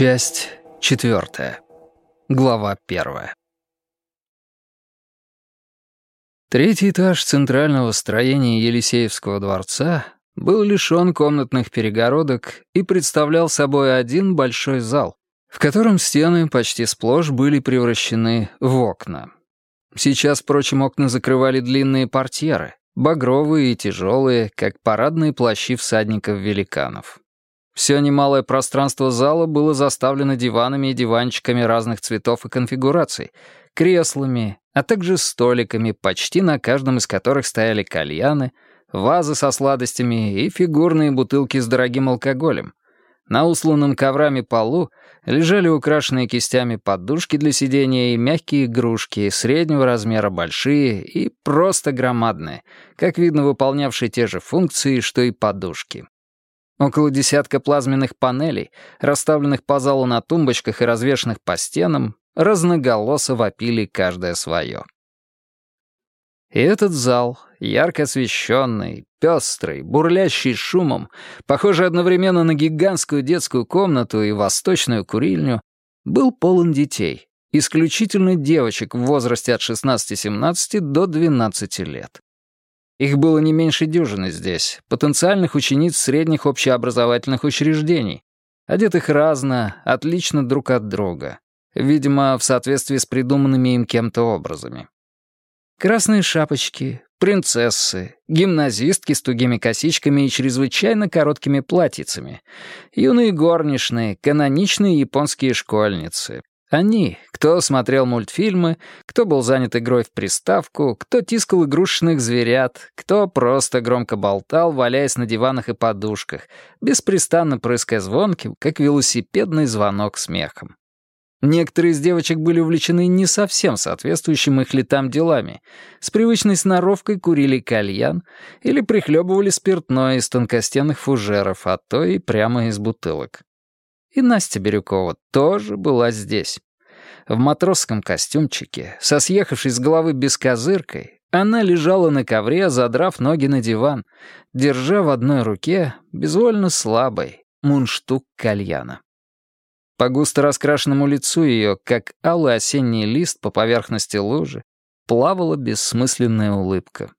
Часть четвертая. Глава первая. Третий этаж центрального строения Елисеевского дворца был лишен комнатных перегородок и представлял собой один большой зал, в котором стены почти сплошь были превращены в окна. Сейчас, впрочем, окна закрывали длинные портьеры, багровые и тяжелые, как парадные плащи всадников-великанов. Все немалое пространство зала было заставлено диванами и диванчиками разных цветов и конфигураций, креслами, а также столиками, почти на каждом из которых стояли кальяны, вазы со сладостями и фигурные бутылки с дорогим алкоголем. На усланном коврами полу лежали украшенные кистями подушки для сидения и мягкие игрушки, среднего размера большие и просто громадные, как видно, выполнявшие те же функции, что и подушки. Около десятка плазменных панелей, расставленных по залу на тумбочках и развешанных по стенам, разноголосо вопили каждое свое. И этот зал, ярко освещенный, пестрый, бурлящий шумом, похожий одновременно на гигантскую детскую комнату и восточную курильню, был полон детей, исключительно девочек в возрасте от 16-17 до 12 лет. Их было не меньше дюжины здесь, потенциальных учениц средних общеобразовательных учреждений, одетых разно, отлично друг от друга, видимо, в соответствии с придуманными им кем-то образами. Красные шапочки, принцессы, гимназистки с тугими косичками и чрезвычайно короткими платьицами, юные горничные, каноничные японские школьницы, они, кто смотрел мультфильмы, кто был занят игрой в приставку, кто тискал игрушечных зверят, кто просто громко болтал, валяясь на диванах и подушках, беспрестанно прыская звонким, как велосипедный звонок смехом. Некоторые из девочек были увлечены не совсем соответствующим их летам делами. С привычной сноровкой курили кальян или прихлебывали спиртное из тонкостенных фужеров, а то и прямо из бутылок. И Настя Бирюкова тоже была здесь. В матросском костюмчике, со съехавшей с головы бескозыркой, она лежала на ковре, задрав ноги на диван, держа в одной руке, безвольно слабой, мундштук кальяна. По густо раскрашенному лицу ее, как алый осенний лист по поверхности лужи, плавала бессмысленная улыбка.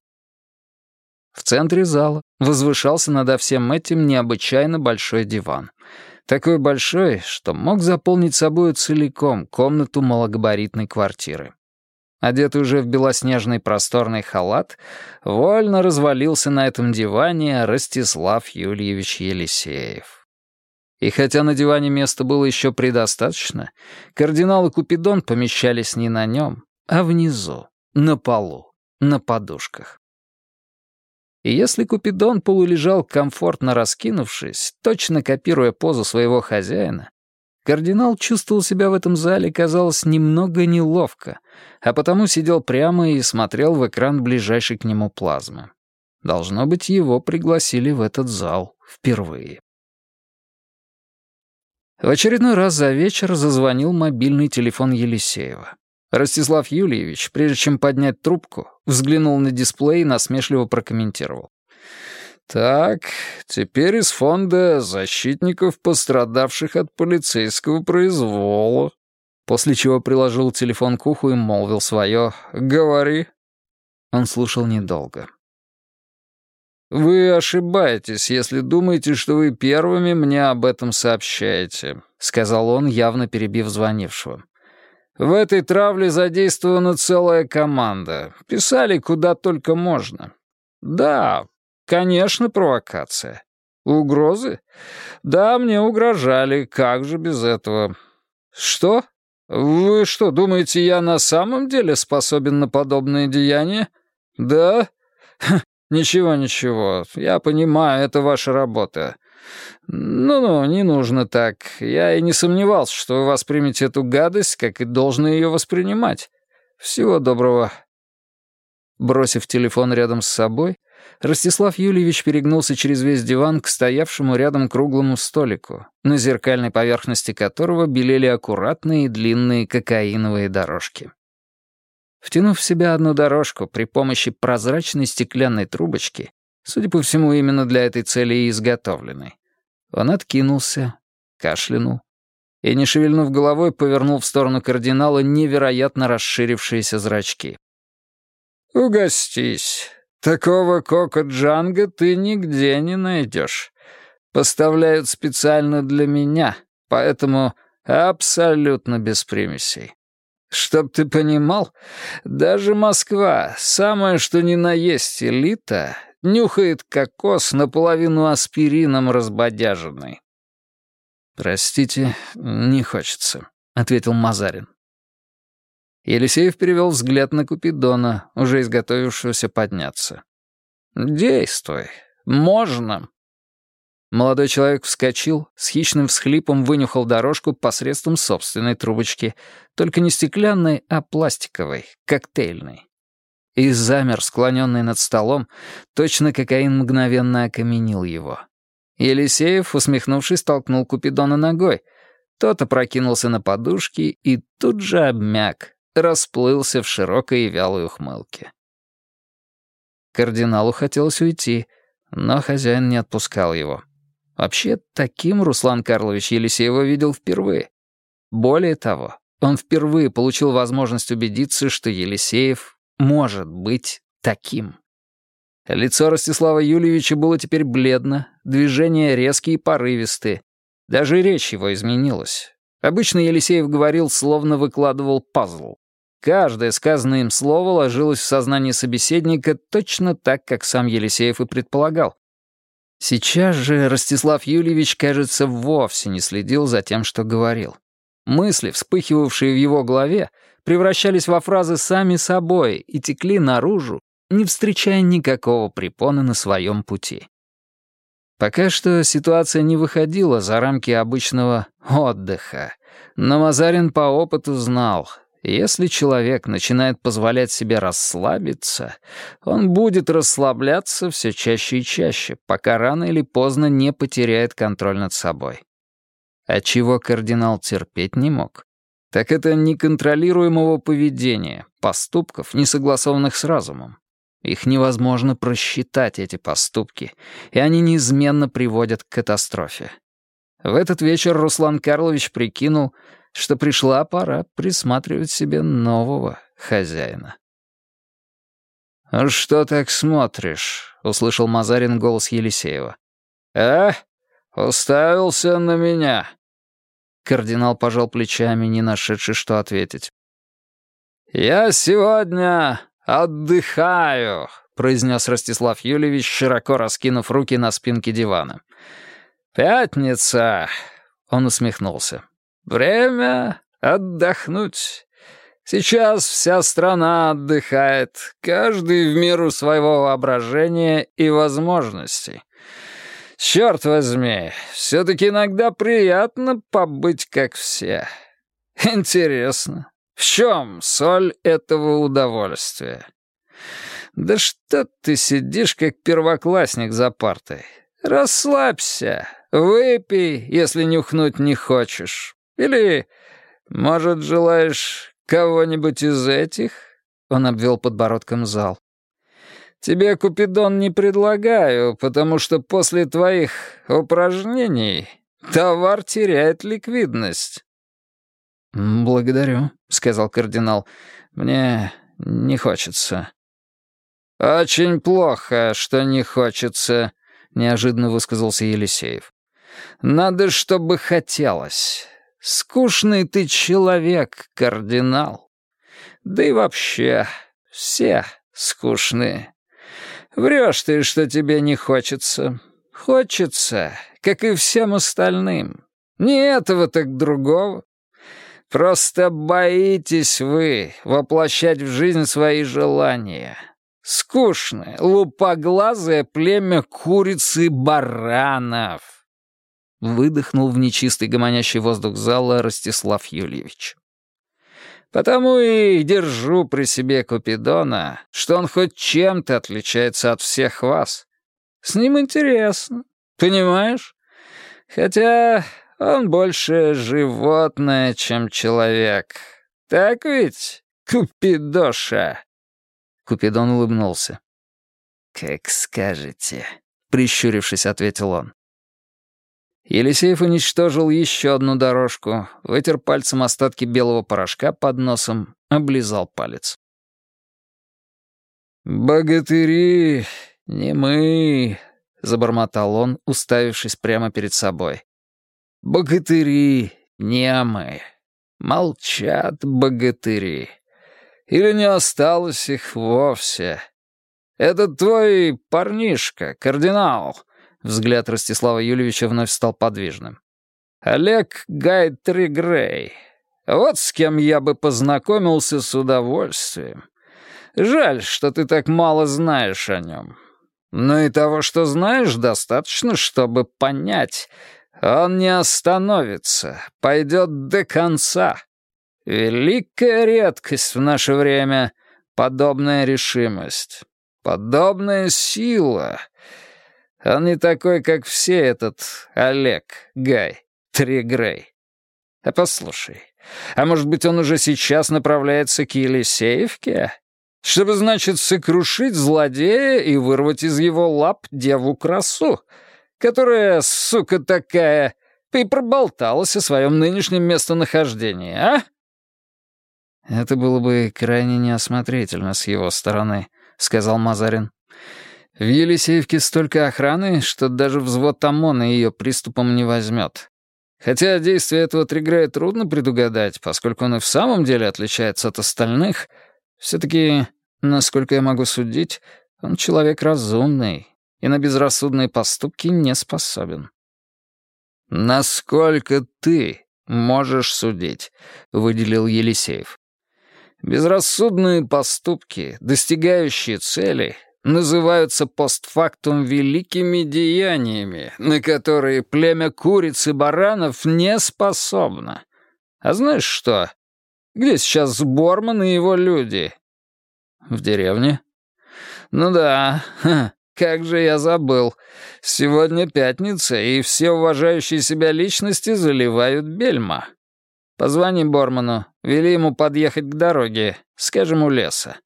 В центре зала возвышался над всем этим необычайно большой диван — такой большой, что мог заполнить собою целиком комнату малогабаритной квартиры. Одетый уже в белоснежный просторный халат, вольно развалился на этом диване Ростислав Юльевич Елисеев. И хотя на диване места было еще предостаточно, кардинал и Купидон помещались не на нем, а внизу, на полу, на подушках. И если Купидон полулежал комфортно раскинувшись, точно копируя позу своего хозяина, кардинал чувствовал себя в этом зале, казалось, немного неловко, а потому сидел прямо и смотрел в экран ближайшей к нему плазмы. Должно быть, его пригласили в этот зал впервые. В очередной раз за вечер зазвонил мобильный телефон Елисеева. Ростислав Юльевич, прежде чем поднять трубку, взглянул на дисплей и насмешливо прокомментировал. «Так, теперь из фонда защитников, пострадавших от полицейского произвола». После чего приложил телефон к уху и молвил свое «Говори». Он слушал недолго. «Вы ошибаетесь, если думаете, что вы первыми мне об этом сообщаете», — сказал он, явно перебив звонившего. В этой травле задействована целая команда. Писали куда только можно. Да, конечно, провокация. Угрозы? Да, мне угрожали. Как же без этого? Что? Вы что, думаете, я на самом деле способен на подобные деяния? Да? Ничего, ничего. Я понимаю, это ваша работа. «Ну-ну, не нужно так. Я и не сомневался, что вы воспримете эту гадость, как и должны ее воспринимать. Всего доброго». Бросив телефон рядом с собой, Ростислав Юльевич перегнулся через весь диван к стоявшему рядом круглому столику, на зеркальной поверхности которого белели аккуратные длинные кокаиновые дорожки. Втянув в себя одну дорожку при помощи прозрачной стеклянной трубочки, судя по всему, именно для этой цели и изготовленной, он откинулся, кашлянул, и, не шевельнув головой, повернул в сторону кардинала невероятно расширившиеся зрачки. «Угостись. Такого кока Джанга ты нигде не найдешь. Поставляют специально для меня, поэтому абсолютно без примесей. Чтоб ты понимал, даже Москва, самое что ни на есть элита, нюхает кокос наполовину аспирином разбодяженный. «Простите, не хочется», — ответил Мазарин. Елисеев перевел взгляд на Купидона, уже изготовившегося подняться. «Действуй. Можно». Молодой человек вскочил, с хищным всхлипом вынюхал дорожку посредством собственной трубочки, только не стеклянной, а пластиковой, коктейльной. И замер, склоненный над столом, точно кокаин мгновенно окаменил его. Елисеев, усмехнувшись, толкнул Купидона ногой. Тот опрокинулся на подушки и тут же обмяк, расплылся в широкой и вялой ухмылке. Кардиналу хотелось уйти, но хозяин не отпускал его. Вообще, таким Руслан Карлович Елисеева видел впервые. Более того, он впервые получил возможность убедиться, что Елисеев может быть таким. Лицо Ростислава Юльевича было теперь бледно, движения резкие и порывистые. Даже речь его изменилась. Обычно Елисеев говорил, словно выкладывал пазл. Каждое сказанное им слово ложилось в сознание собеседника точно так, как сам Елисеев и предполагал. Сейчас же Ростислав Юльевич, кажется, вовсе не следил за тем, что говорил. Мысли, вспыхивавшие в его голове, превращались во фразы сами собой и текли наружу, не встречая никакого препона на своем пути. Пока что ситуация не выходила за рамки обычного отдыха, но Мазарин по опыту знал, если человек начинает позволять себе расслабиться, он будет расслабляться все чаще и чаще, пока рано или поздно не потеряет контроль над собой. А чего кардинал терпеть не мог, так это неконтролируемого поведения, поступков, не согласованных с разумом. Их невозможно просчитать, эти поступки, и они неизменно приводят к катастрофе. В этот вечер Руслан Карлович прикинул, что пришла пора присматривать себе нового хозяина. «А «Что так смотришь?» — услышал Мазарин голос Елисеева. «А? Уставился на меня?» Кардинал пожал плечами, не нашедший, что ответить. «Я сегодня отдыхаю», — произнес Ростислав Юлевич, широко раскинув руки на спинке дивана. «Пятница», — он усмехнулся. Время отдохнуть. Сейчас вся страна отдыхает, каждый в меру своего воображения и возможностей. Черт возьми, все-таки иногда приятно побыть как все. Интересно, в чем соль этого удовольствия? Да что ты сидишь, как первоклассник за партой? Расслабься, выпей, если нюхнуть не хочешь. Или, может, желаешь кого-нибудь из этих?» Он обвел подбородком зал. «Тебе, Купидон, не предлагаю, потому что после твоих упражнений товар теряет ликвидность». «Благодарю», — сказал кардинал. «Мне не хочется». «Очень плохо, что не хочется», — неожиданно высказался Елисеев. «Надо, чтобы хотелось. Скучный ты человек, кардинал. Да и вообще, все скучные. Врешь ты, что тебе не хочется. Хочется, как и всем остальным. Не этого, так другого. Просто боитесь вы воплощать в жизнь свои желания. Скучное, лупоглазое племя куриц и баранов. Выдохнул в нечистый гомонящий воздух зала Ростислав Юльевич. «Потому и держу при себе Купидона, что он хоть чем-то отличается от всех вас. С ним интересно, понимаешь? Хотя он больше животное, чем человек. Так ведь, Купидоша?» Купидон улыбнулся. «Как скажете», — прищурившись, ответил он. Елисеев уничтожил еще одну дорожку, вытер пальцем остатки белого порошка под носом, облизал палец. «Богатыри, не мы», — забормотал он, уставившись прямо перед собой. «Богатыри, не мы. Молчат богатыри. Или не осталось их вовсе. Это твой парнишка, кардинал». Взгляд Ростислава Юльевича вновь стал подвижным. «Олег Гайтри Грей. Вот с кем я бы познакомился с удовольствием. Жаль, что ты так мало знаешь о нем. Но и того, что знаешь, достаточно, чтобы понять. Он не остановится, пойдет до конца. Великая редкость в наше время — подобная решимость, подобная сила. Он не такой, как все этот Олег, Гай, Тригрей. А послушай, а может быть, он уже сейчас направляется к Елисеевке? Чтобы, значит, сокрушить злодея и вырвать из его лап деву-красу, которая, сука такая, и проболталась о своем нынешнем местонахождении, а? «Это было бы крайне неосмотрительно с его стороны», — сказал Мазарин. «В Елисеевке столько охраны, что даже взвод ОМОНа ее приступом не возьмет. Хотя действие этого Тригрея трудно предугадать, поскольку он и в самом деле отличается от остальных, все-таки, насколько я могу судить, он человек разумный и на безрассудные поступки не способен. «Насколько ты можешь судить?» — выделил Елисеев. «Безрассудные поступки, достигающие цели, называются постфактум великими деяниями, на которые племя куриц и баранов не способно. А знаешь что? Где сейчас Борман и его люди? В деревне? Ну да, Ха, как же я забыл. Сегодня пятница, и все уважающие себя личности заливают бельма. Позвони Борману, вели ему подъехать к дороге, скажем, у леса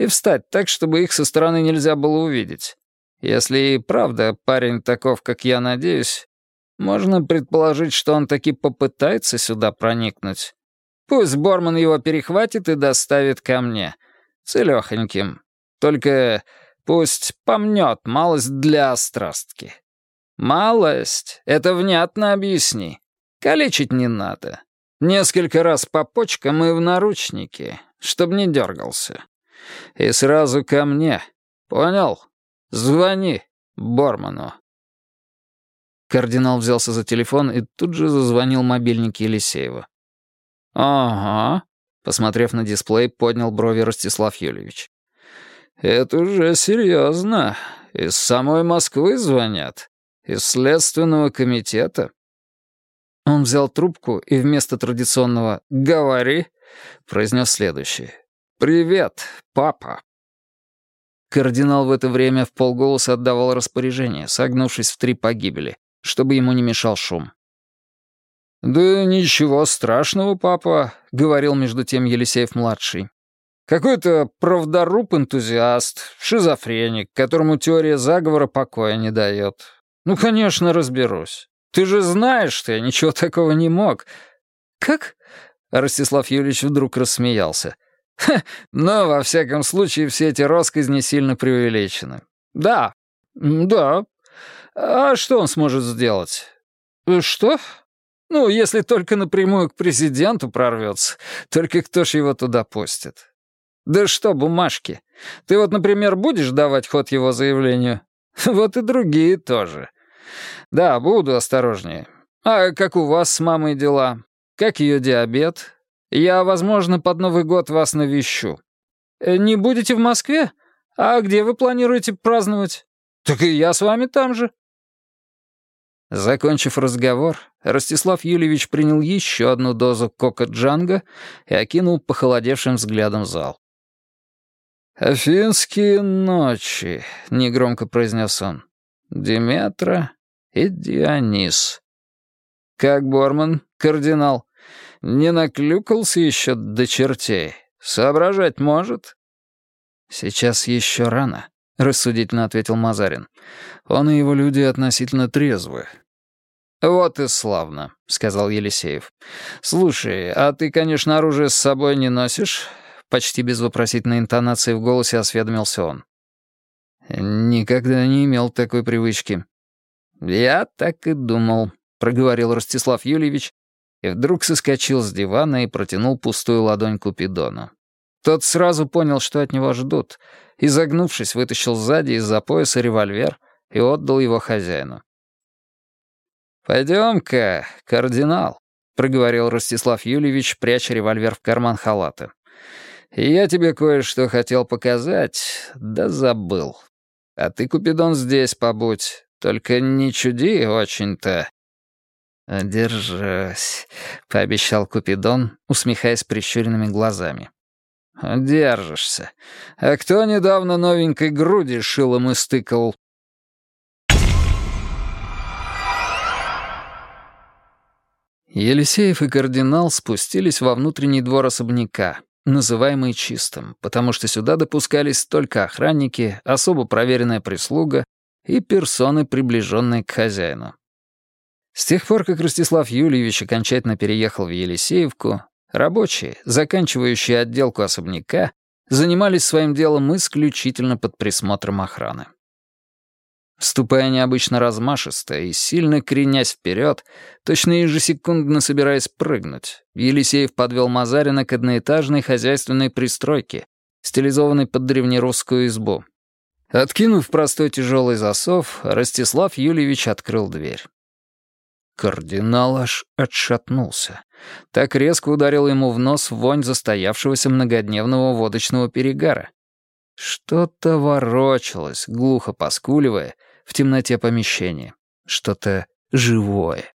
и встать так, чтобы их со стороны нельзя было увидеть. Если и правда парень таков, как я надеюсь, можно предположить, что он таки попытается сюда проникнуть. Пусть Борман его перехватит и доставит ко мне. Целёхоньким. Только пусть помнет малость для острастки. Малость — это внятно объясни. Калечить не надо. Несколько раз по почкам и в наручники, чтобы не дергался. И сразу ко мне. Понял? Звони Борману». Кардинал взялся за телефон и тут же зазвонил мобильник Елисеева. «Ага», — посмотрев на дисплей, поднял брови Ростислав Юльевич. «Это уже серьезно. Из самой Москвы звонят. Из Следственного комитета». Он взял трубку и вместо традиционного «говори» произнес следующее. «Привет, папа». Кардинал в это время в полголоса отдавал распоряжение, согнувшись в три погибели, чтобы ему не мешал шум. «Да ничего страшного, папа», — говорил между тем Елисеев-младший. «Какой-то правдоруб-энтузиаст, шизофреник, которому теория заговора покоя не дает. Ну, конечно, разберусь. Ты же знаешь, что я ничего такого не мог». «Как?» — Ростислав Юрьевич вдруг рассмеялся. Ха, но, во всяком случае, все эти росказни сильно преувеличены. Да, да. А что он сможет сделать? Что? Ну, если только напрямую к президенту прорвется. Только кто ж его туда пустит? Да что, бумажки? Ты вот, например, будешь давать ход его заявлению? Вот и другие тоже. Да, буду осторожнее. А как у вас с мамой дела? Как ее диабет? Я, возможно, под Новый год вас навещу. Э, не будете в Москве? А где вы планируете праздновать? Так и я с вами там же». Закончив разговор, Ростислав Юльевич принял еще одну дозу кока-джанга и окинул похолодевшим взглядом зал. «Афинские ночи», — негромко произнес он. «Диметра и Дионис». «Как Борман, кардинал?» Не наклюкался еще до чертей. Соображать может?» «Сейчас еще рано», — рассудительно ответил Мазарин. «Он и его люди относительно трезвы. «Вот и славно», — сказал Елисеев. «Слушай, а ты, конечно, оружие с собой не носишь?» Почти без вопросительной интонации в голосе осведомился он. «Никогда не имел такой привычки». «Я так и думал», — проговорил Ростислав Юльевич, и вдруг соскочил с дивана и протянул пустую ладонь Купидону. Тот сразу понял, что от него ждут, и, загнувшись, вытащил сзади из-за пояса револьвер и отдал его хозяину. «Пойдем-ка, кардинал», — проговорил Ростислав Юльевич, пряча револьвер в карман халата. «Я тебе кое-что хотел показать, да забыл. А ты, Купидон, здесь побудь, только не чуди очень-то». «Держась», — пообещал Купидон, усмехаясь прищуренными глазами. «Держишься. А кто недавно новенькой груди шилом истыкал?» Елисеев и кардинал спустились во внутренний двор особняка, называемый чистым, потому что сюда допускались только охранники, особо проверенная прислуга и персоны, приближенные к хозяину. С тех пор, как Ростислав Юльевич окончательно переехал в Елисеевку, рабочие, заканчивающие отделку особняка, занимались своим делом исключительно под присмотром охраны. Ступая необычно размашисто и сильно кренясь вперед, точно ежесекундно собираясь прыгнуть, Елисеев подвел Мазарина к одноэтажной хозяйственной пристройке, стилизованной под древнерусскую избу. Откинув простой тяжелый засов, Ростислав Юльевич открыл дверь. Кардинал аж отшатнулся. Так резко ударил ему в нос вонь застоявшегося многодневного водочного перегара. Что-то ворочалось, глухо поскуливая, в темноте помещения. Что-то живое.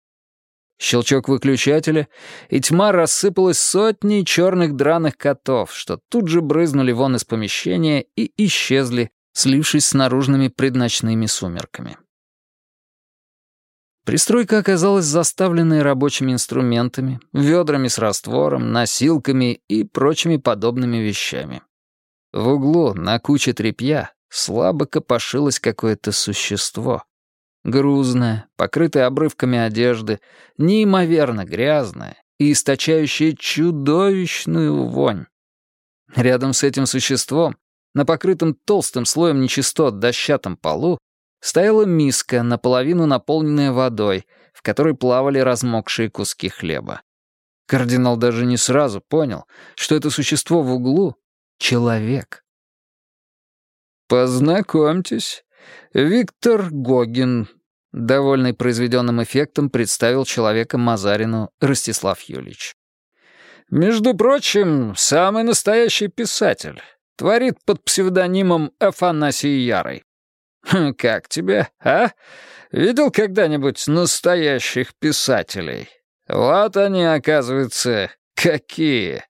Щелчок выключателя, и тьма рассыпалась сотней черных драных котов, что тут же брызнули вон из помещения и исчезли, слившись с наружными предночными сумерками. Пристройка оказалась заставленной рабочими инструментами, ведрами с раствором, носилками и прочими подобными вещами. В углу, на куче тряпья, слабо копошилось какое-то существо. Грузное, покрытое обрывками одежды, неимоверно грязное и источающее чудовищную вонь. Рядом с этим существом, на покрытом толстым слоем нечистот дощатом полу, стояла миска, наполовину наполненная водой, в которой плавали размокшие куски хлеба. Кардинал даже не сразу понял, что это существо в углу — человек. «Познакомьтесь, Виктор Гогин», — довольный произведенным эффектом представил человека Мазарину Ростислав Юлич. «Между прочим, самый настоящий писатель. Творит под псевдонимом Афанасий Ярый. Хм, как тебе, а? Видел когда-нибудь настоящих писателей? Вот они, оказывается, какие!»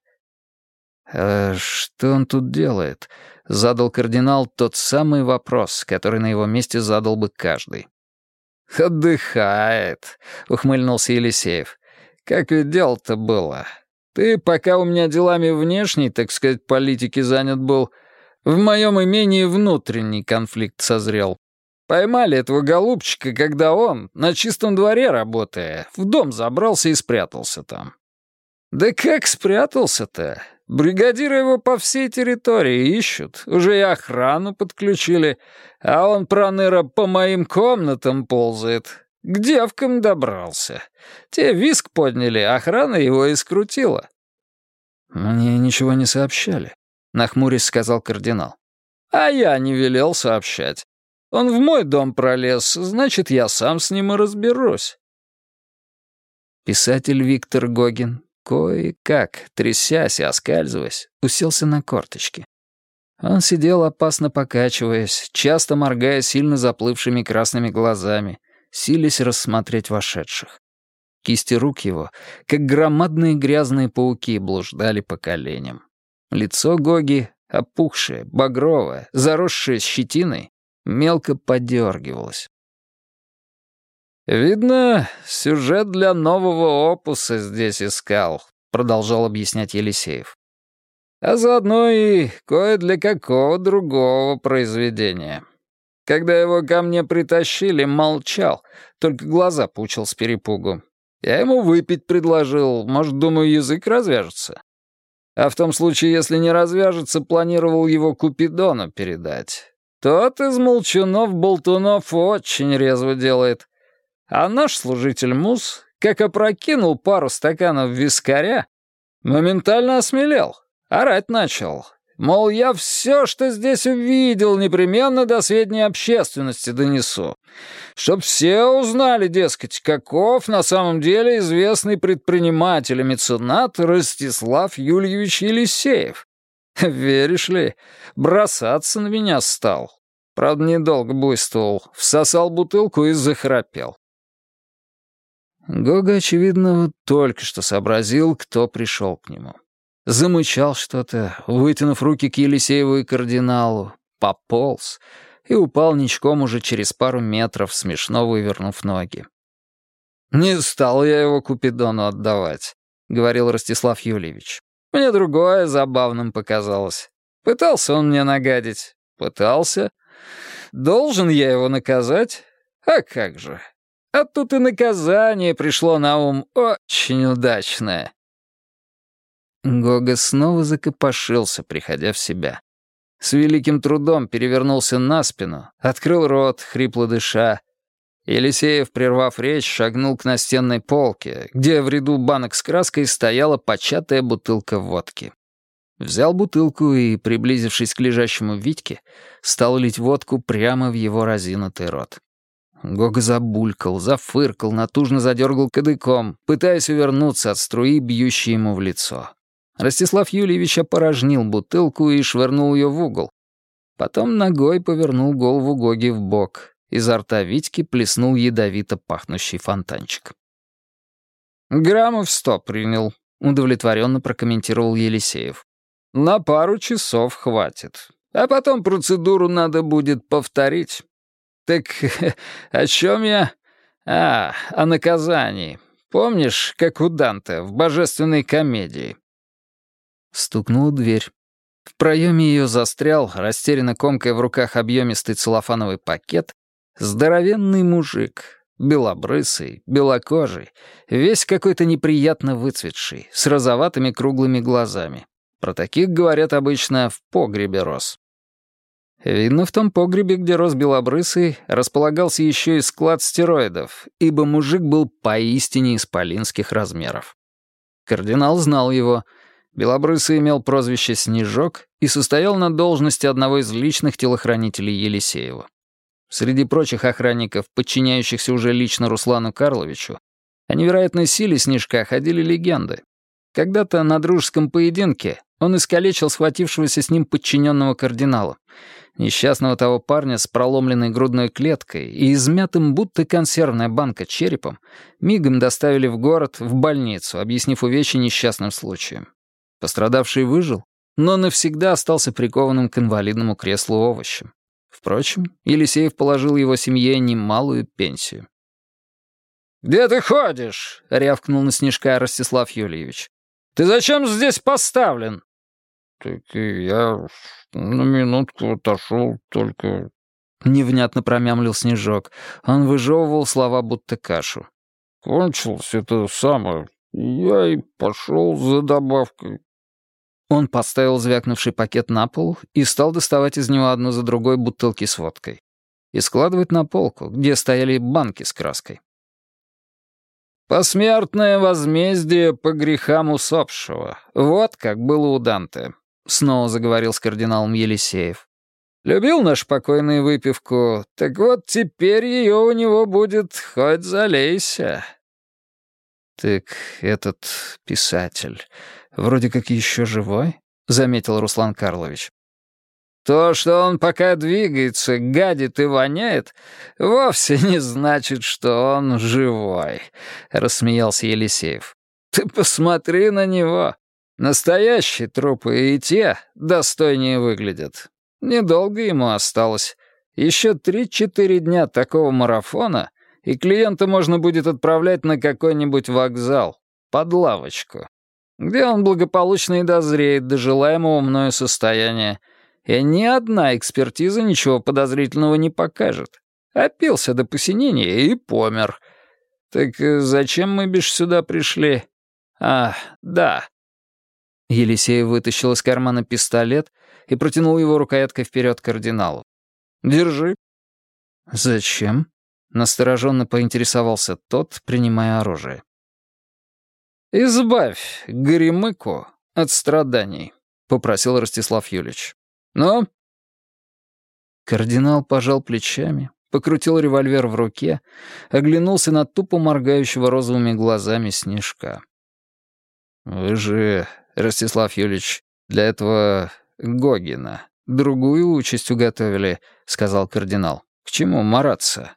«А что он тут делает?» задал кардинал тот самый вопрос, который на его месте задал бы каждый. «Отдыхает», — ухмыльнулся Елисеев. «Как ведь дело-то было? Ты пока у меня делами внешней, так сказать, политики занят был, в моем имении внутренний конфликт созрел. Поймали этого голубчика, когда он, на чистом дворе работая, в дом забрался и спрятался там. Да как спрятался-то? Бригадиры его по всей территории ищут, уже и охрану подключили, а он, проныра, по моим комнатам ползает. К девкам добрался. Те виск подняли, охрана его и скрутила. «Мне ничего не сообщали», — нахмурясь сказал кардинал. «А я не велел сообщать. Он в мой дом пролез, значит, я сам с ним и разберусь». Писатель Виктор Гогин Кое-как, трясясь и оскальзываясь, уселся на корточки. Он сидел, опасно покачиваясь, часто моргая сильно заплывшими красными глазами, силясь рассмотреть вошедших. Кисти рук его, как громадные грязные пауки, блуждали по коленям. Лицо Гоги, опухшее, багровое, заросшее щетиной, мелко подергивалось. «Видно, сюжет для нового опуса здесь искал», — продолжал объяснять Елисеев. «А заодно и кое для какого другого произведения. Когда его ко мне притащили, молчал, только глаза пучил с перепугу. Я ему выпить предложил, может, думаю, язык развяжется. А в том случае, если не развяжется, планировал его Купидону передать. Тот из молчунов-болтунов очень резво делает. А наш служитель Мус, как опрокинул пару стаканов вискаря, моментально осмелел, орать начал. Мол, я все, что здесь увидел, непременно до сведения общественности донесу. Чтоб все узнали, дескать, каков на самом деле известный предприниматель и меценат Ростислав Юльевич Елисеев. Веришь ли, бросаться на меня стал. Правда, недолго буйствовал, всосал бутылку и захрапел. Гога, очевидно, только что сообразил, кто пришел к нему. Замычал что-то, вытянув руки к Елисееву и кардиналу, пополз и упал ничком уже через пару метров, смешно вывернув ноги. «Не стал я его Купидону отдавать», — говорил Ростислав Юльевич. «Мне другое забавным показалось. Пытался он мне нагадить. Пытался. Должен я его наказать? А как же. А тут и наказание пришло на ум очень удачное». Гога снова закопошился, приходя в себя. С великим трудом перевернулся на спину, открыл рот, хрипло дыша. Елисеев, прервав речь, шагнул к настенной полке, где в ряду банок с краской стояла початая бутылка водки. Взял бутылку и, приблизившись к лежащему Витьке, стал лить водку прямо в его разинутый рот. Гога забулькал, зафыркал, натужно задергал кадыком, пытаясь увернуться от струи, бьющей ему в лицо. Ростислав Юльевич опорожнил бутылку и швырнул ее в угол. Потом ногой повернул голову Гоги в бок. Изо рта Витьки плеснул ядовито пахнущий фонтанчик. «Граммов сто принял», — удовлетворенно прокомментировал Елисеев. «На пару часов хватит. А потом процедуру надо будет повторить. Так о чем я? А, о наказании. Помнишь, как у Данте в «Божественной комедии»? Стукнула дверь. В проеме ее застрял, растерянно комкая в руках объемистый целлофановый пакет, здоровенный мужик, белобрысый, белокожий, весь какой-то неприятно выцветший, с розоватыми круглыми глазами. Про таких говорят обычно в погребе рос. Видно, в том погребе, где рос белобрысый, располагался еще и склад стероидов, ибо мужик был поистине исполинских размеров. Кардинал знал его — Белобрысый имел прозвище «Снежок» и состоял на должности одного из личных телохранителей Елисеева. Среди прочих охранников, подчиняющихся уже лично Руслану Карловичу, о невероятной силе Снежка ходили легенды. Когда-то на дружеском поединке он искалечил схватившегося с ним подчиненного кардинала, несчастного того парня с проломленной грудной клеткой и измятым будто консервная банка черепом, мигом доставили в город, в больницу, объяснив увечья несчастным случаем. Пострадавший выжил, но навсегда остался прикованным к инвалидному креслу овощем. Впрочем, Елисеев положил его семье немалую пенсию. «Где ты ходишь?» — рявкнул на Снежка Ростислав Юльевич. «Ты зачем здесь поставлен?» «Так я на минутку отошел только...» Невнятно промямлил Снежок. Он выжевывал слова будто кашу. «Кончилось это самое. Я и пошел за добавкой. Он поставил звякнувший пакет на пол и стал доставать из него одну за другой бутылки с водкой. И складывать на полку, где стояли банки с краской. «Посмертное возмездие по грехам усопшего. Вот как было у Данте», — снова заговорил с кардиналом Елисеев. «Любил наш покойный выпивку, так вот теперь ее у него будет хоть залейся». «Так этот писатель вроде как еще живой?» — заметил Руслан Карлович. «То, что он пока двигается, гадит и воняет, вовсе не значит, что он живой», — рассмеялся Елисеев. «Ты посмотри на него. Настоящие трупы и те достойнее выглядят. Недолго ему осталось. Еще три-четыре дня такого марафона, и клиента можно будет отправлять на какой-нибудь вокзал, под лавочку, где он благополучно и дозреет до желаемого мною состояния, и ни одна экспертиза ничего подозрительного не покажет. Опился до посинения и помер. Так э, зачем мы бишь сюда пришли? А, да». Елисеев вытащил из кармана пистолет и протянул его рукояткой вперед кардиналу. «Держи». «Зачем?» — настороженно поинтересовался тот, принимая оружие. «Избавь Горемыку от страданий», — попросил Ростислав Юлич. «Ну?» Кардинал пожал плечами, покрутил револьвер в руке, оглянулся на тупо моргающего розовыми глазами снежка. «Вы же, Ростислав Юлич, для этого Гогина другую участь уготовили», — сказал кардинал. «К чему мараться?»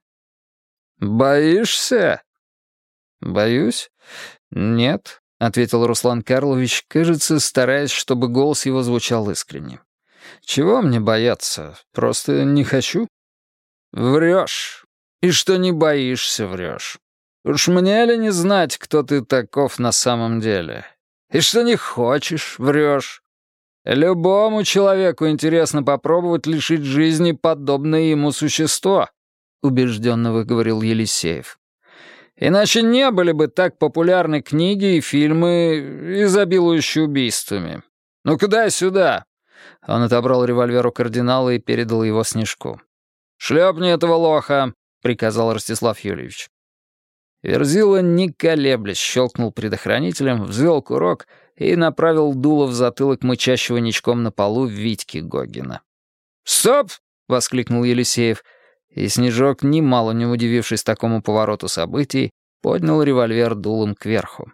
«Боишься?» «Боюсь? Нет», — ответил Руслан Карлович, кажется, стараясь, чтобы голос его звучал искренне. «Чего мне бояться? Просто не хочу». «Врешь. И что не боишься, врешь. Уж мне ли не знать, кто ты таков на самом деле? И что не хочешь, врешь. Любому человеку интересно попробовать лишить жизни подобное ему существо», — убежденно выговорил Елисеев. Иначе не были бы так популярны книги и фильмы, изобилующие убийствами. Ну-ка дай сюда!» Он отобрал револьвер у кардинала и передал его Снежку. «Шлепни этого лоха!» — приказал Ростислав Юрьевич. Верзила, не колеблясь, щелкнул предохранителем, взвел курок и направил дуло в затылок мычащего ничком на полу Витьки Гогина. «Стоп!» — воскликнул Елисеев — и Снежок, немало не удивившись такому повороту событий, поднял револьвер дулом кверху.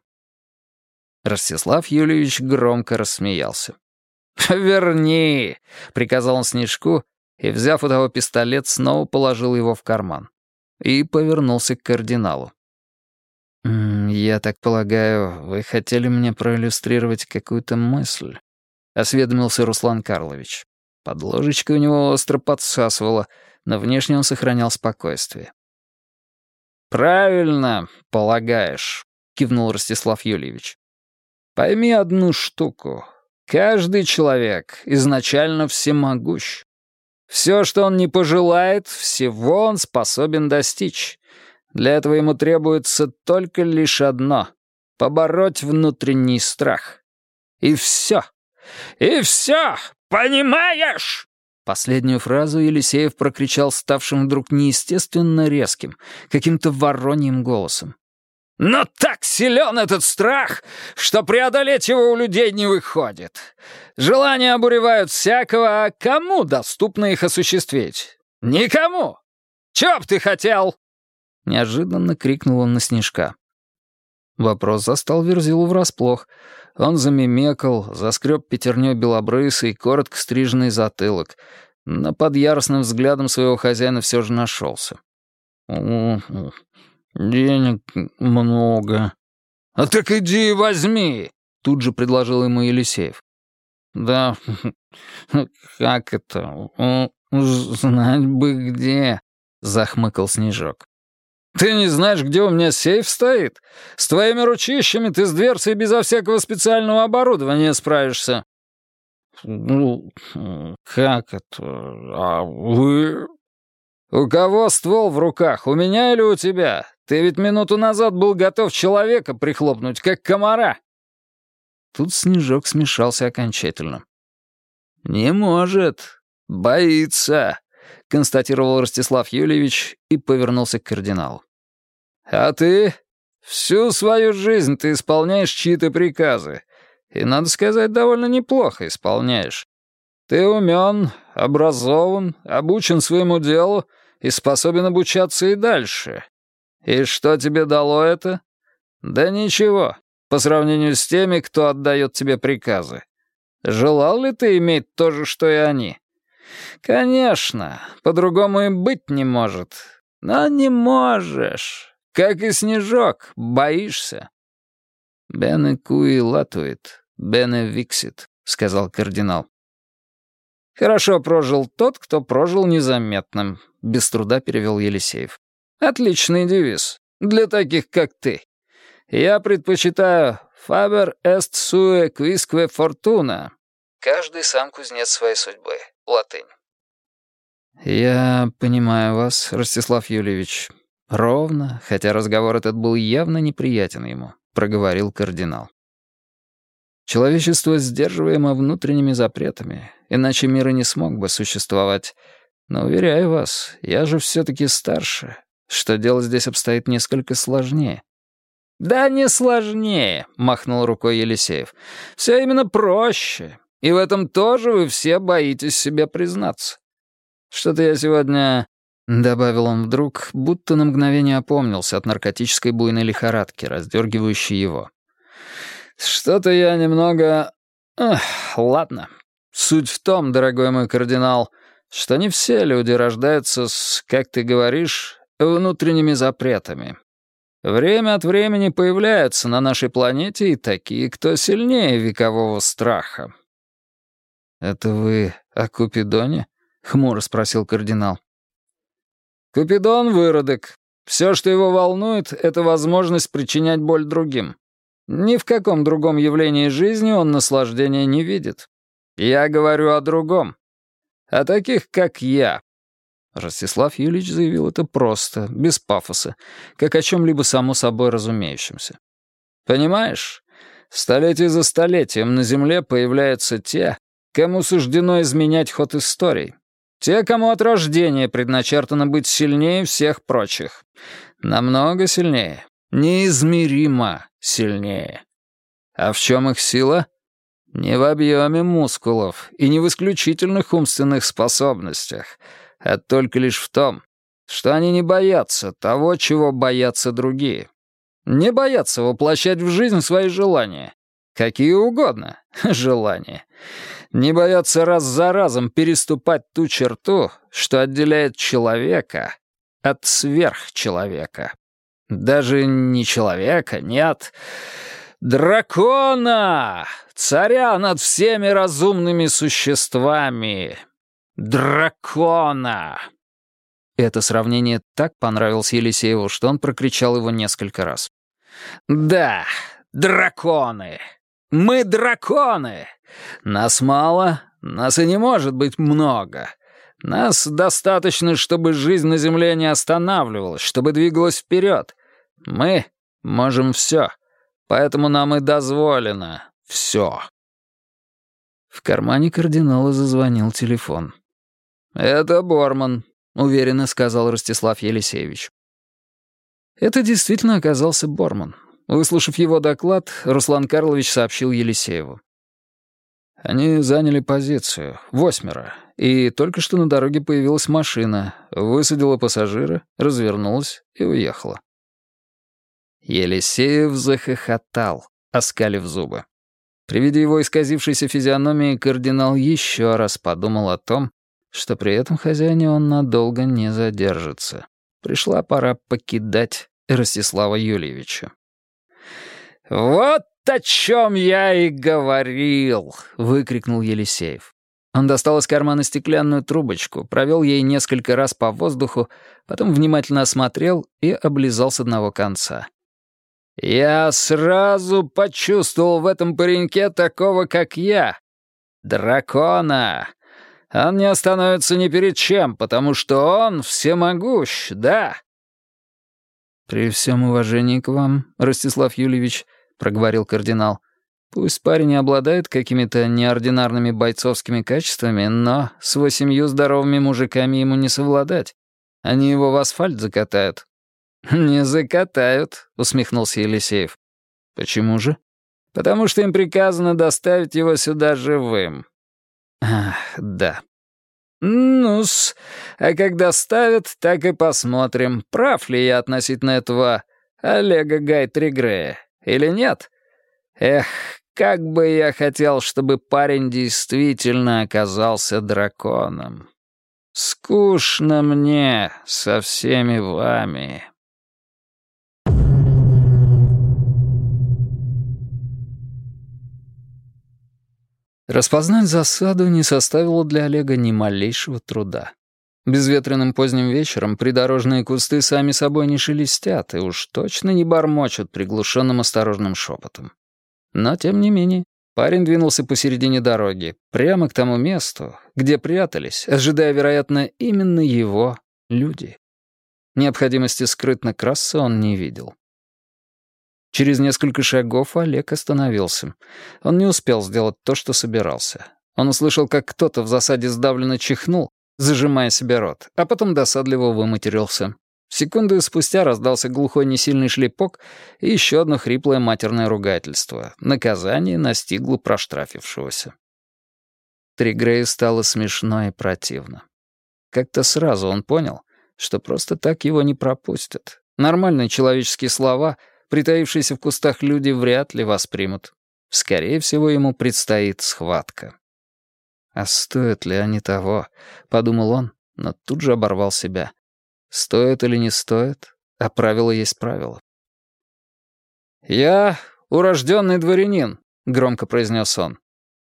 Ростислав Юльевич громко рассмеялся. «Верни!» — приказал он Снежку, и, взяв у того пистолет, снова положил его в карман. И повернулся к кардиналу. «Я так полагаю, вы хотели мне проиллюстрировать какую-то мысль?» — осведомился Руслан Карлович. Под ложечкой у него остро подсасывало — но внешне он сохранял спокойствие. «Правильно, полагаешь», — кивнул Ростислав Юльевич. «Пойми одну штуку. Каждый человек изначально всемогущ. Все, что он не пожелает, всего он способен достичь. Для этого ему требуется только лишь одно — побороть внутренний страх. И все. И все, понимаешь?» Последнюю фразу Елисеев прокричал ставшим вдруг неестественно резким, каким-то вороньим голосом. «Но так силен этот страх, что преодолеть его у людей не выходит. Желания обуревают всякого, а кому доступно их осуществить? Никому! Чё б ты хотел?» Неожиданно крикнул он на Снежка. Вопрос застал Верзилу врасплох. Он замемекал, заскреб пятерней белобрысый, коротко стриженный затылок, но под яростным взглядом своего хозяина все же нашелся. «Денег много». «А так иди и возьми!» — тут же предложил ему Елисеев. «Да, как это? Знать бы где», — захмыкал Снежок. «Ты не знаешь, где у меня сейф стоит? С твоими ручищами ты с дверцей безо всякого специального оборудования справишься». «Ну, как это? А вы...» «У кого ствол в руках, у меня или у тебя? Ты ведь минуту назад был готов человека прихлопнуть, как комара». Тут Снежок смешался окончательно. «Не может. Боится констатировал Ростислав Юльевич и повернулся к кардиналу. «А ты? Всю свою жизнь ты исполняешь чьи-то приказы. И, надо сказать, довольно неплохо исполняешь. Ты умен, образован, обучен своему делу и способен обучаться и дальше. И что тебе дало это? Да ничего, по сравнению с теми, кто отдает тебе приказы. Желал ли ты иметь то же, что и они? «Конечно, по-другому и быть не может. Но не можешь. Как и снежок, боишься». «Бене куи латует, бене виксит», — сказал кардинал. «Хорошо прожил тот, кто прожил незаметным», — без труда перевел Елисеев. «Отличный девиз. Для таких, как ты. Я предпочитаю «Faber est sue quisque fortuna». Каждый сам кузнец своей судьбы. Латынь. «Я понимаю вас, Ростислав Юльевич. Ровно, хотя разговор этот был явно неприятен ему», — проговорил кардинал. «Человечество сдерживаемо внутренними запретами, иначе мир и не смог бы существовать. Но, уверяю вас, я же все-таки старше, что дело здесь обстоит несколько сложнее». «Да не сложнее», — махнул рукой Елисеев. «Все именно проще. И в этом тоже вы все боитесь себе признаться. Что-то я сегодня...» — добавил он вдруг, будто на мгновение опомнился от наркотической буйной лихорадки, раздергивающей его. «Что-то я немного... Эх, ладно. Суть в том, дорогой мой кардинал, что не все люди рождаются с, как ты говоришь, внутренними запретами. Время от времени появляются на нашей планете и такие, кто сильнее векового страха. «Это вы о Купидоне?» — хмуро спросил кардинал. «Купидон — выродок. Все, что его волнует, — это возможность причинять боль другим. Ни в каком другом явлении жизни он наслаждения не видит. Я говорю о другом. О таких, как я, Ростислав Юлич заявил это просто, без пафоса, как о чем-либо само собой разумеющемся. «Понимаешь, столетие за столетием на Земле появляются те, кому суждено изменять ход истории. Те, кому от рождения предначертано быть сильнее всех прочих. Намного сильнее. Неизмеримо сильнее. А в чем их сила? Не в объеме мускулов и не в исключительных умственных способностях — а только лишь в том, что они не боятся того, чего боятся другие. Не боятся воплощать в жизнь свои желания. Какие угодно желания. Не боятся раз за разом переступать ту черту, что отделяет человека от сверхчеловека. Даже не человека, нет. Дракона! Царя над всеми разумными существами, «Дракона!» Это сравнение так понравилось Елисееву, что он прокричал его несколько раз. «Да, драконы! Мы драконы! Нас мало, нас и не может быть много. Нас достаточно, чтобы жизнь на Земле не останавливалась, чтобы двигалась вперед. Мы можем все, поэтому нам и дозволено все». В кармане кардинала зазвонил телефон. «Это Борман», — уверенно сказал Ростислав Елисеевич. Это действительно оказался Борман. Выслушав его доклад, Руслан Карлович сообщил Елисееву. Они заняли позицию, восьмеро, и только что на дороге появилась машина, высадила пассажира, развернулась и уехала. Елисеев захохотал, оскалив зубы. При виде его исказившейся физиономии кардинал еще раз подумал о том, что при этом хозяине он надолго не задержится. Пришла пора покидать Ростислава Юльевича. «Вот о чем я и говорил!» — выкрикнул Елисеев. Он достал из кармана стеклянную трубочку, провел ей несколько раз по воздуху, потом внимательно осмотрел и облизал с одного конца. «Я сразу почувствовал в этом пареньке такого, как я. Дракона, он не остановится ни перед чем, потому что он всемогущ, да?» «При всем уважении к вам, Ростислав Юльевич», — проговорил кардинал, «пусть парень не обладает какими-то неординарными бойцовскими качествами, но с восемью здоровыми мужиками ему не совладать. Они его в асфальт закатают». «Не закатают», — усмехнулся Елисеев. «Почему же?» «Потому что им приказано доставить его сюда живым. Ах, да. Ну-с, а когда ставят, так и посмотрим, прав ли я относительно этого Олега Гайтригрея или нет. Эх, как бы я хотел, чтобы парень действительно оказался драконом. Скучно мне со всеми вами. Распознать засаду не составило для Олега ни малейшего труда. Безветренным поздним вечером придорожные кусты сами собой не шелестят и уж точно не бормочут приглушенным осторожным шепотом. Но, тем не менее, Парень двинулся посередине дороги, прямо к тому месту, где прятались, ожидая, вероятно, именно его люди. Необходимости скрытно красться он не видел. Через несколько шагов Олег остановился. Он не успел сделать то, что собирался. Он услышал, как кто-то в засаде сдавленно чихнул, зажимая себе рот, а потом досадливо выматерился. Секунду спустя раздался глухой несильный шлепок и еще одно хриплое матерное ругательство. Наказание настигло проштрафившегося. Тригрею стало смешно и противно. Как-то сразу он понял, что просто так его не пропустят. Нормальные человеческие слова, притаившиеся в кустах люди, вряд ли воспримут. Скорее всего, ему предстоит схватка. «А стоят ли они того?» — подумал он, но тут же оборвал себя. Стоит или не стоит, а правило есть правило. «Я урожденный дворянин», — громко произнес он.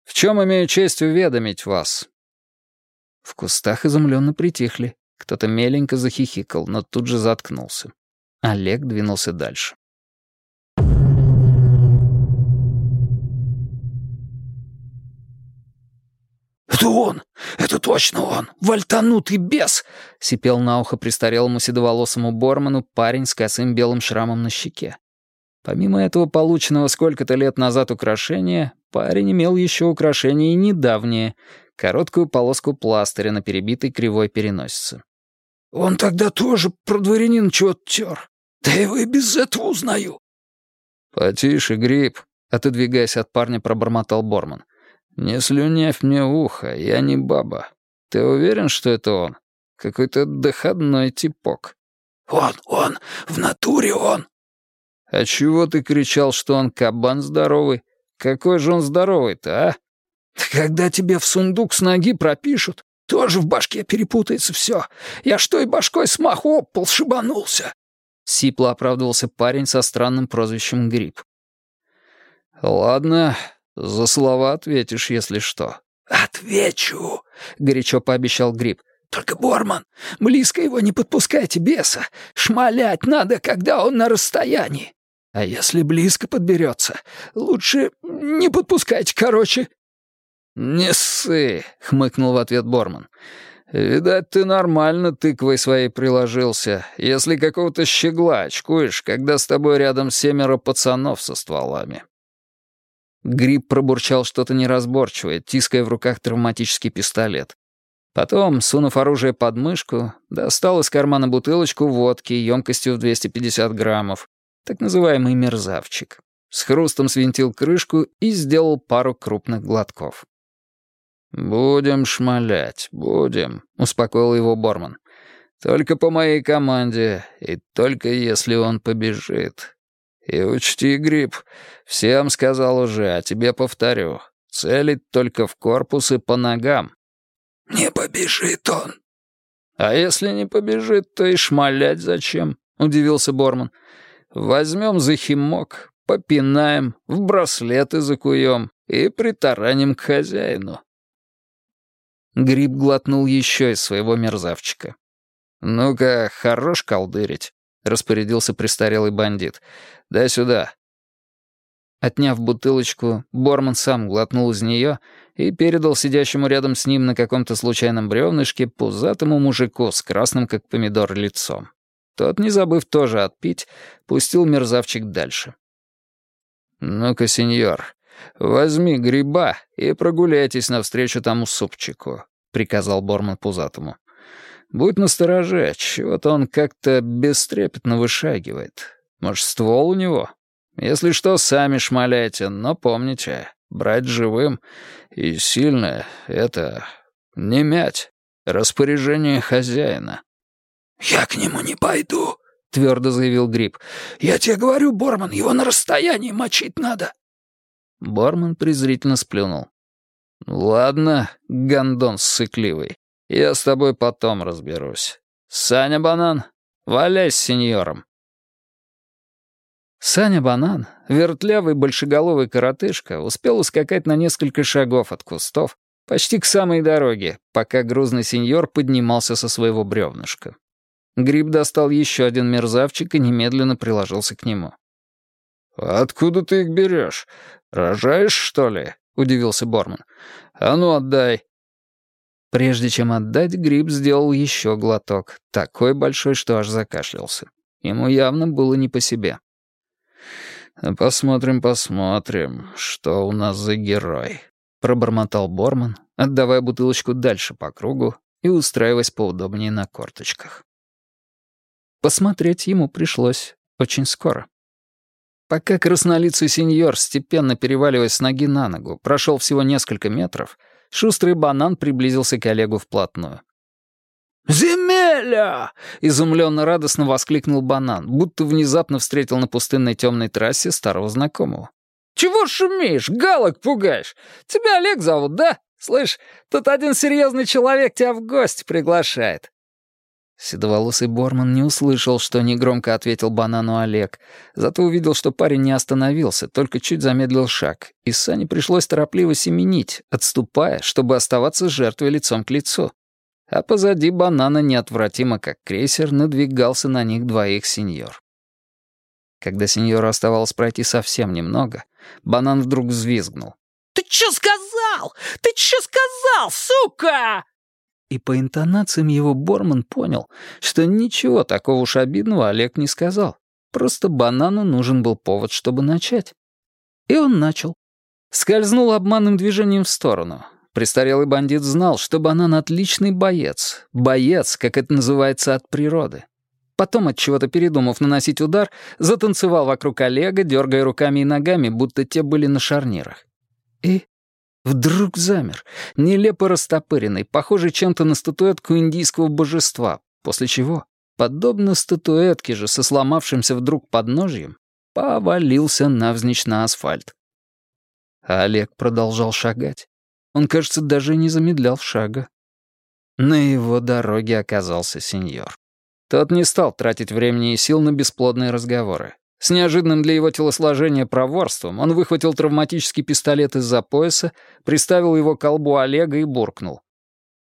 «В чем имею честь уведомить вас?» В кустах изумленно притихли. Кто-то меленько захихикал, но тут же заткнулся. Олег двинулся дальше. «Это он! Это точно он! Вальтанутый бес!» — сипел на ухо престарелому седоволосому Борману парень с косым белым шрамом на щеке. Помимо этого полученного сколько-то лет назад украшения, парень имел еще украшение и недавнее — короткую полоску пластыря на перебитой кривой переносице. «Он тогда тоже про дворянин чего-то тер. Да я его и без этого узнаю». «Потише, гриб», — отодвигаясь от парня, пробормотал Борман. «Не слюнявь мне ухо, я не баба. Ты уверен, что это он? Какой-то доходной типок». «Он, он, в натуре он». «А чего ты кричал, что он кабан здоровый? Какой же он здоровый-то, а?» «Когда тебе в сундук с ноги пропишут, тоже в башке перепутается все. Я что и башкой смаху об пол шибанулся». Сипло оправдывался парень со странным прозвищем Гриб. «Ладно, «За слова ответишь, если что». «Отвечу», — горячо пообещал Гриб. «Только, Борман, близко его не подпускайте беса. Шмалять надо, когда он на расстоянии. А если близко подберется, лучше не подпускайте, короче». «Не ссы», — хмыкнул в ответ Борман. «Видать, ты нормально тыквой своей приложился, если какого-то щегла очкуешь, когда с тобой рядом семеро пацанов со стволами». Гриб пробурчал что-то неразборчивое, тиская в руках травматический пистолет. Потом, сунув оружие под мышку, достал из кармана бутылочку водки емкостью в 250 граммов, так называемый мерзавчик. С хрустом свинтил крышку и сделал пару крупных глотков. «Будем шмалять, будем», — успокоил его Борман. «Только по моей команде, и только если он побежит. И учти, Гриб, всем сказал уже, а тебе повторю. Целить только в корпус и по ногам. Не побежит он. А если не побежит, то и шмалять зачем? Удивился Борман. Возьмем за химок, попинаем, в браслеты закуем и притараним к хозяину. Гриб глотнул еще из своего мерзавчика. «Ну-ка, хорош колдырить», — распорядился престарелый бандит. «Дай сюда». Отняв бутылочку, Борман сам глотнул из нее и передал сидящему рядом с ним на каком-то случайном бревнышке пузатому мужику с красным как помидор лицом. Тот, не забыв тоже отпить, пустил мерзавчик дальше. «Ну-ка, сеньор, возьми гриба и прогуляйтесь навстречу тому супчику», — приказал Борман пузатому. «Будь настороже, чего-то он как-то бестрепетно вышагивает. Может, ствол у него? Если что, сами шмаляйте, но помните, брать живым и сильно — это не мять, распоряжение хозяина». «Я к нему не пойду», — твердо заявил Гриб. «Я тебе говорю, Борман, его на расстоянии мочить надо». Борман презрительно сплюнул. «Ладно, гондон ссыкливый, я с тобой потом разберусь. Саня Банан, валяй с сеньором». Саня Банан, вертлявый большеголовый коротышка, успел ускакать на несколько шагов от кустов, почти к самой дороге, пока грузный сеньор поднимался со своего бревнышка. Гриб достал еще один мерзавчик и немедленно приложился к нему. «Откуда ты их берешь? Рожаешь, что ли?» — удивился Борман. «А ну, отдай». Прежде чем отдать, Гриб сделал еще глоток, такой большой, что аж закашлялся. Ему явно было не по себе. «Посмотрим, посмотрим, что у нас за герой», — пробормотал Борман, отдавая бутылочку дальше по кругу и устраиваясь поудобнее на корточках. Посмотреть ему пришлось очень скоро. Пока краснолицый сеньор, степенно переваливаясь с ноги на ногу, прошел всего несколько метров, шустрый банан приблизился к Олегу вплотную. «Земеля!» — изумленно радостно воскликнул банан, будто внезапно встретил на пустынной темной трассе старого знакомого. «Чего шумишь, галок пугаешь? Тебя Олег зовут, да? Слышь, тут один серьезный человек тебя в гости приглашает». Седоволосый Борман не услышал, что негромко ответил банану Олег, зато увидел, что парень не остановился, только чуть замедлил шаг, и Сане пришлось торопливо семенить, отступая, чтобы оставаться жертвой лицом к лицу а позади банана неотвратимо, как крейсер, надвигался на них двоих сеньор. Когда сеньору оставалось пройти совсем немного, банан вдруг взвизгнул. «Ты чё сказал? Ты чё сказал, сука?» И по интонациям его Борман понял, что ничего такого уж обидного Олег не сказал. Просто банану нужен был повод, чтобы начать. И он начал. Скользнул обманным движением в сторону. Престарелый бандит знал, что банан отличный боец. Боец, как это называется, от природы. Потом, от чего то передумав наносить удар, затанцевал вокруг Олега, дергая руками и ногами, будто те были на шарнирах. И вдруг замер, нелепо растопыренный, похожий чем-то на статуэтку индийского божества, после чего, подобно статуэтке же со сломавшимся вдруг подножьем, повалился навзничь на асфальт. А Олег продолжал шагать. Он, кажется, даже не замедлял шага. На его дороге оказался сеньор. Тот не стал тратить времени и сил на бесплодные разговоры. С неожиданным для его телосложения проворством он выхватил травматический пистолет из-за пояса, приставил его к колбу Олега и буркнул.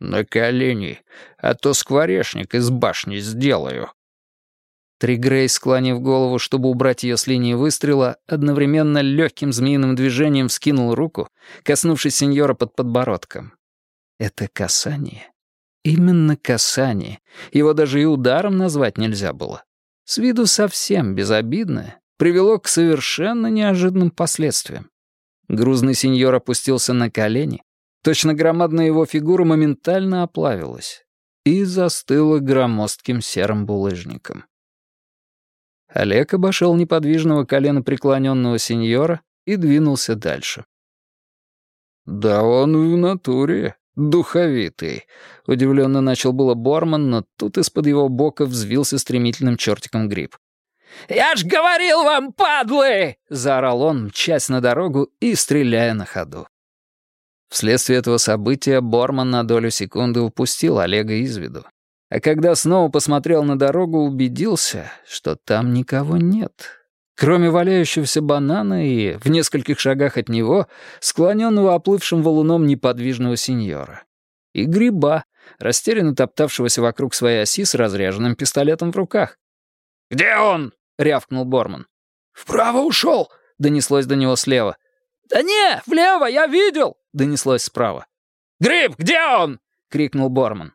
«На колени, а то скворечник из башни сделаю». Тригрей, склонив голову, чтобы убрать ее с линии выстрела, одновременно легким змеиным движением вскинул руку, коснувшись сеньора под подбородком. Это касание. Именно касание. Его даже и ударом назвать нельзя было. С виду совсем безобидное, привело к совершенно неожиданным последствиям. Грузный сеньор опустился на колени, точно громадная его фигура моментально оплавилась и застыла громоздким серым булыжником. Олег обошел неподвижного колена преклоненного сеньора и двинулся дальше. «Да он в натуре духовитый», — удивленно начал было Борман, но тут из-под его бока взвился стремительным чертиком гриб. «Я ж говорил вам, падлы!» — заорал он, мчась на дорогу и стреляя на ходу. Вследствие этого события Борман на долю секунды упустил Олега из виду а когда снова посмотрел на дорогу, убедился, что там никого нет. Кроме валяющегося банана и, в нескольких шагах от него, склоненного оплывшим валуном неподвижного сеньора. И гриба, растерянно топтавшегося вокруг своей оси с разряженным пистолетом в руках. «Где он?» — рявкнул Борман. «Вправо ушел», — донеслось до него слева. «Да не, влево, я видел», — донеслось справа. «Гриб, где он?» — крикнул Борман.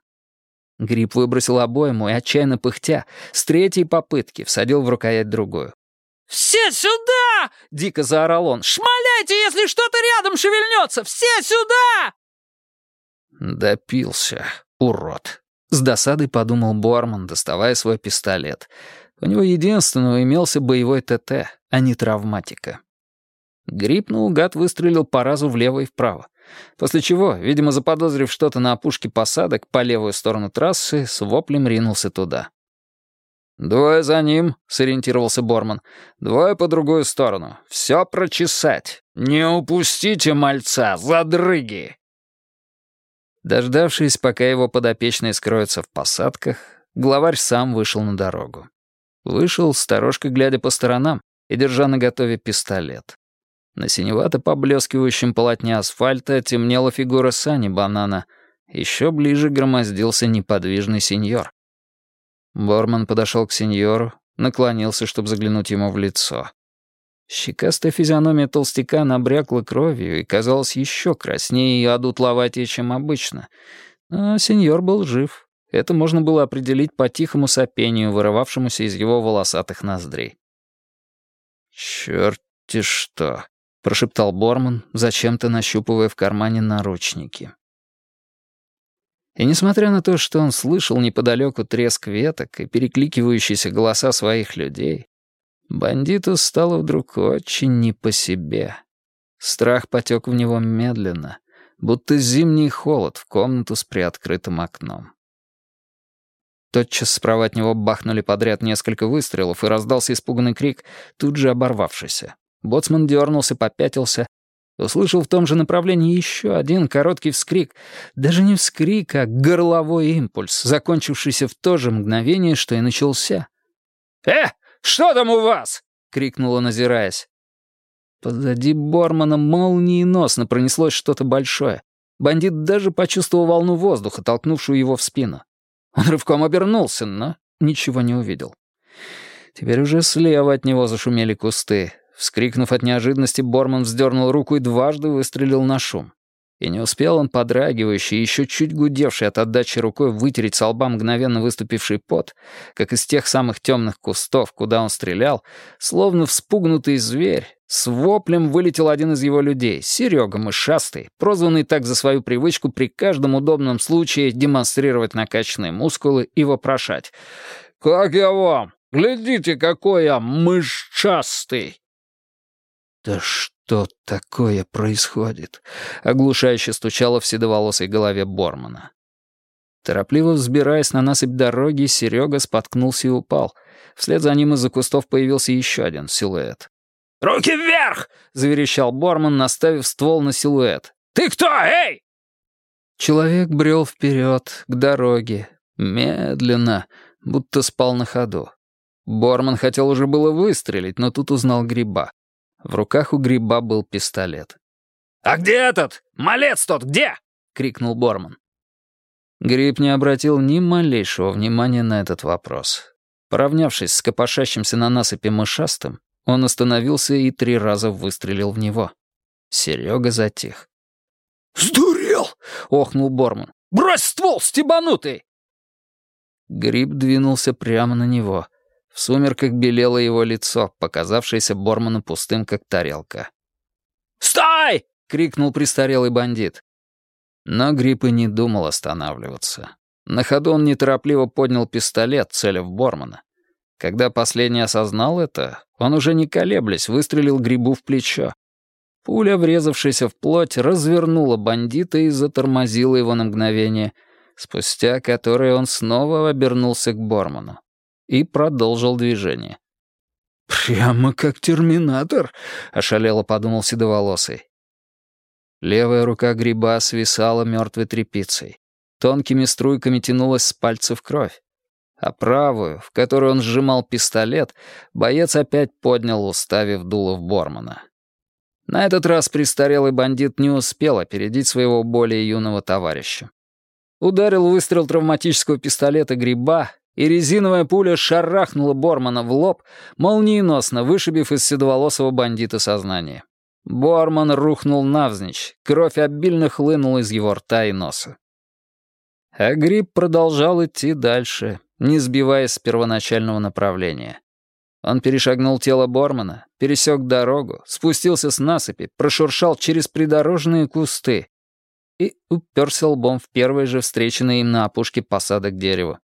Гриб выбросил обойму и, отчаянно пыхтя, с третьей попытки всадил в рукоять другую. «Все сюда!» — дико заорал он. «Шмаляйте, если что-то рядом шевельнется! Все сюда!» «Допился, урод!» — с досадой подумал Борман, доставая свой пистолет. У него единственного имелся боевой ТТ, а не травматика. Гриб наугад выстрелил по разу влево и вправо. После чего, видимо, заподозрив что-то на опушке посадок по левую сторону трассы, с воплем ринулся туда. «Двое за ним», — сориентировался Борман. «Двое по другую сторону. Все прочесать. Не упустите мальца, задрыги!» Дождавшись, пока его подопечные скроются в посадках, главарь сам вышел на дорогу. Вышел, сторожка глядя по сторонам и держа наготове пистолет. На синевато поблескивающем полотне асфальта темнела фигура Сани Банана. Еще ближе громоздился неподвижный сеньор. Борман подошел к сеньору, наклонился, чтобы заглянуть ему в лицо. Щекастая физиономия толстяка набрякла кровью и казалась еще краснее и одутловатее, чем обычно. Но сеньор был жив. Это можно было определить по тихому сопению, вырывавшемуся из его волосатых ноздрей. «Чёрт-те что!» — прошептал Борман, зачем-то нащупывая в кармане наручники. И несмотря на то, что он слышал неподалеку треск веток и перекликивающиеся голоса своих людей, бандиту стало вдруг очень не по себе. Страх потек в него медленно, будто зимний холод в комнату с приоткрытым окном. Тотчас справа от него бахнули подряд несколько выстрелов, и раздался испуганный крик, тут же оборвавшийся. Боцман дернулся, попятился, услышал в том же направлении еще один короткий вскрик. Даже не вскрик, а горловой импульс, закончившийся в то же мгновение, что и начался. «Э, что там у вас?» — крикнул он, озираясь. Позади Бормана молниеносно пронеслось что-то большое. Бандит даже почувствовал волну воздуха, толкнувшую его в спину. Он рывком обернулся, но ничего не увидел. Теперь уже слева от него зашумели кусты. Вскрикнув от неожиданности, Борман вздернул руку и дважды выстрелил на шум. И не успел он, подрагивающий, еще чуть гудевший от отдачи рукой, вытереть с лба мгновенно выступивший пот, как из тех самых темных кустов, куда он стрелял, словно вспугнутый зверь, с воплем вылетел один из его людей, Серега Мышастый, прозванный так за свою привычку при каждом удобном случае демонстрировать накачанные мускулы и вопрошать. «Как я вам? Глядите, какой я мышчастый!» «Да что такое происходит?» — оглушающе стучало в седоволосой голове Бормана. Торопливо взбираясь на насыпь дороги, Серега споткнулся и упал. Вслед за ним из-за кустов появился еще один силуэт. «Руки вверх!» — заверещал Борман, наставив ствол на силуэт. «Ты кто, эй?» Человек брел вперед, к дороге, медленно, будто спал на ходу. Борман хотел уже было выстрелить, но тут узнал гриба. В руках у гриба был пистолет. «А где этот? Малец тот где?» — крикнул Борман. Гриб не обратил ни малейшего внимания на этот вопрос. Поравнявшись с копошащимся на насыпи мышастым, он остановился и три раза выстрелил в него. Серега затих. «Сдурел!» — охнул Борман. «Брось ствол, стебанутый!» Гриб двинулся прямо на него — сумерках белело его лицо, показавшееся Борману пустым, как тарелка. «Стой!» — крикнул престарелый бандит. Но Грипп и не думал останавливаться. На ходу он неторопливо поднял пистолет, целя в Бормана. Когда последний осознал это, он уже не колеблясь выстрелил Грибу в плечо. Пуля, врезавшаяся в плоть, развернула бандита и затормозила его на мгновение, спустя которое он снова обернулся к Борману и продолжил движение. «Прямо как терминатор», — ошалело подумал седоволосый. Левая рука гриба свисала мертвой тряпицей. Тонкими струйками тянулась с пальцев кровь. А правую, в которую он сжимал пистолет, боец опять поднял, уставив дуло в Бормана. На этот раз престарелый бандит не успел опередить своего более юного товарища. Ударил выстрел травматического пистолета гриба, и резиновая пуля шарахнула Бормана в лоб, молниеносно вышибив из седоволосого бандита сознание. Борман рухнул навзничь, кровь обильно хлынула из его рта и носа. А гриб продолжал идти дальше, не сбиваясь с первоначального направления. Он перешагнул тело Бормана, пересек дорогу, спустился с насыпи, прошуршал через придорожные кусты и уперся лбом в первое же встреченное им на опушке посадок дерева.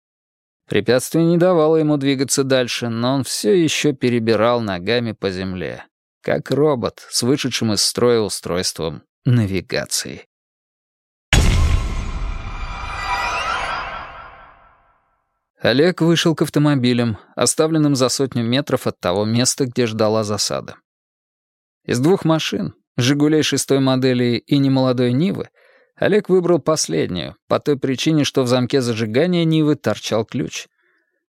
Препятствие не давало ему двигаться дальше, но он все еще перебирал ногами по земле, как робот с вышедшим из строя устройством навигации. Олег вышел к автомобилям, оставленным за сотню метров от того места, где ждала засада. Из двух машин, «Жигулей» шестой модели и немолодой «Нивы», Олег выбрал последнюю, по той причине, что в замке зажигания Нивы торчал ключ.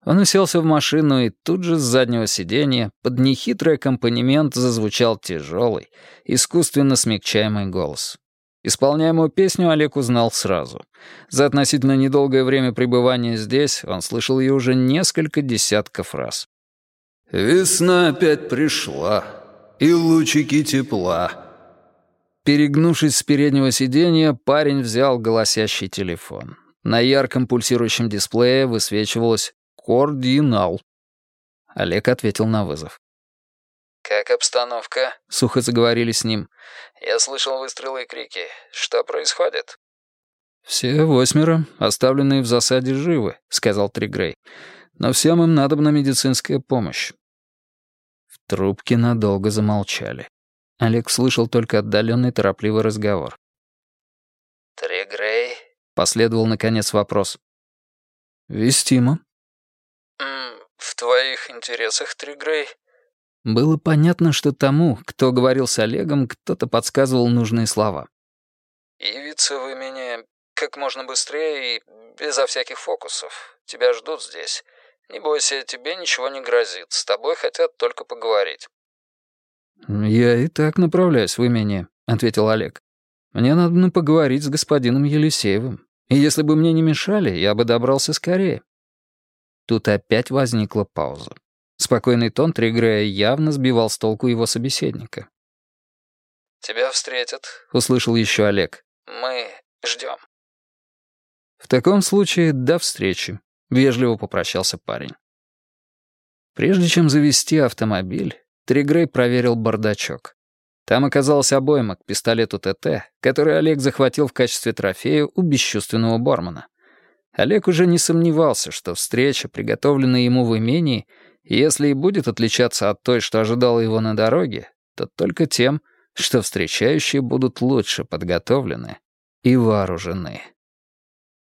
Он уселся в машину, и тут же с заднего сиденья под нехитрый аккомпанемент зазвучал тяжелый, искусственно смягчаемый голос. Исполняемую песню Олег узнал сразу. За относительно недолгое время пребывания здесь он слышал ее уже несколько десятков раз. «Весна опять пришла. и лучики тепла». Перегнувшись с переднего сиденья, парень взял голосящий телефон. На ярком пульсирующем дисплее высвечивалось «Кординал». Олег ответил на вызов. «Как обстановка?» — сухо заговорили с ним. «Я слышал выстрелы и крики. Что происходит?» «Все восьмеро, оставленные в засаде, живы», — сказал Тригрей. «Но всем им надобна медицинская помощь». В трубке надолго замолчали. Олег слышал только отдаленный торопливый разговор. «Тригрей?» — последовал, наконец, вопрос. «Вестимо». «В твоих интересах, Тригрей?» Было понятно, что тому, кто говорил с Олегом, кто-то подсказывал нужные слова. «Явиться в имени как можно быстрее и безо всяких фокусов. Тебя ждут здесь. Не бойся, тебе ничего не грозит. С тобой хотят только поговорить». «Я и так направляюсь в имение», — ответил Олег. «Мне надо поговорить с господином Елисеевым. И если бы мне не мешали, я бы добрался скорее». Тут опять возникла пауза. Спокойный тон Тригрея явно сбивал с толку его собеседника. «Тебя встретят», — услышал еще Олег. «Мы ждем». «В таком случае до встречи», — вежливо попрощался парень. Прежде чем завести автомобиль, Тригрей проверил бардачок. Там оказалась обойма к пистолету ТТ, который Олег захватил в качестве трофея у бесчувственного Бормана. Олег уже не сомневался, что встреча, приготовленная ему в имении, если и будет отличаться от той, что ожидала его на дороге, то только тем, что встречающие будут лучше подготовлены и вооружены.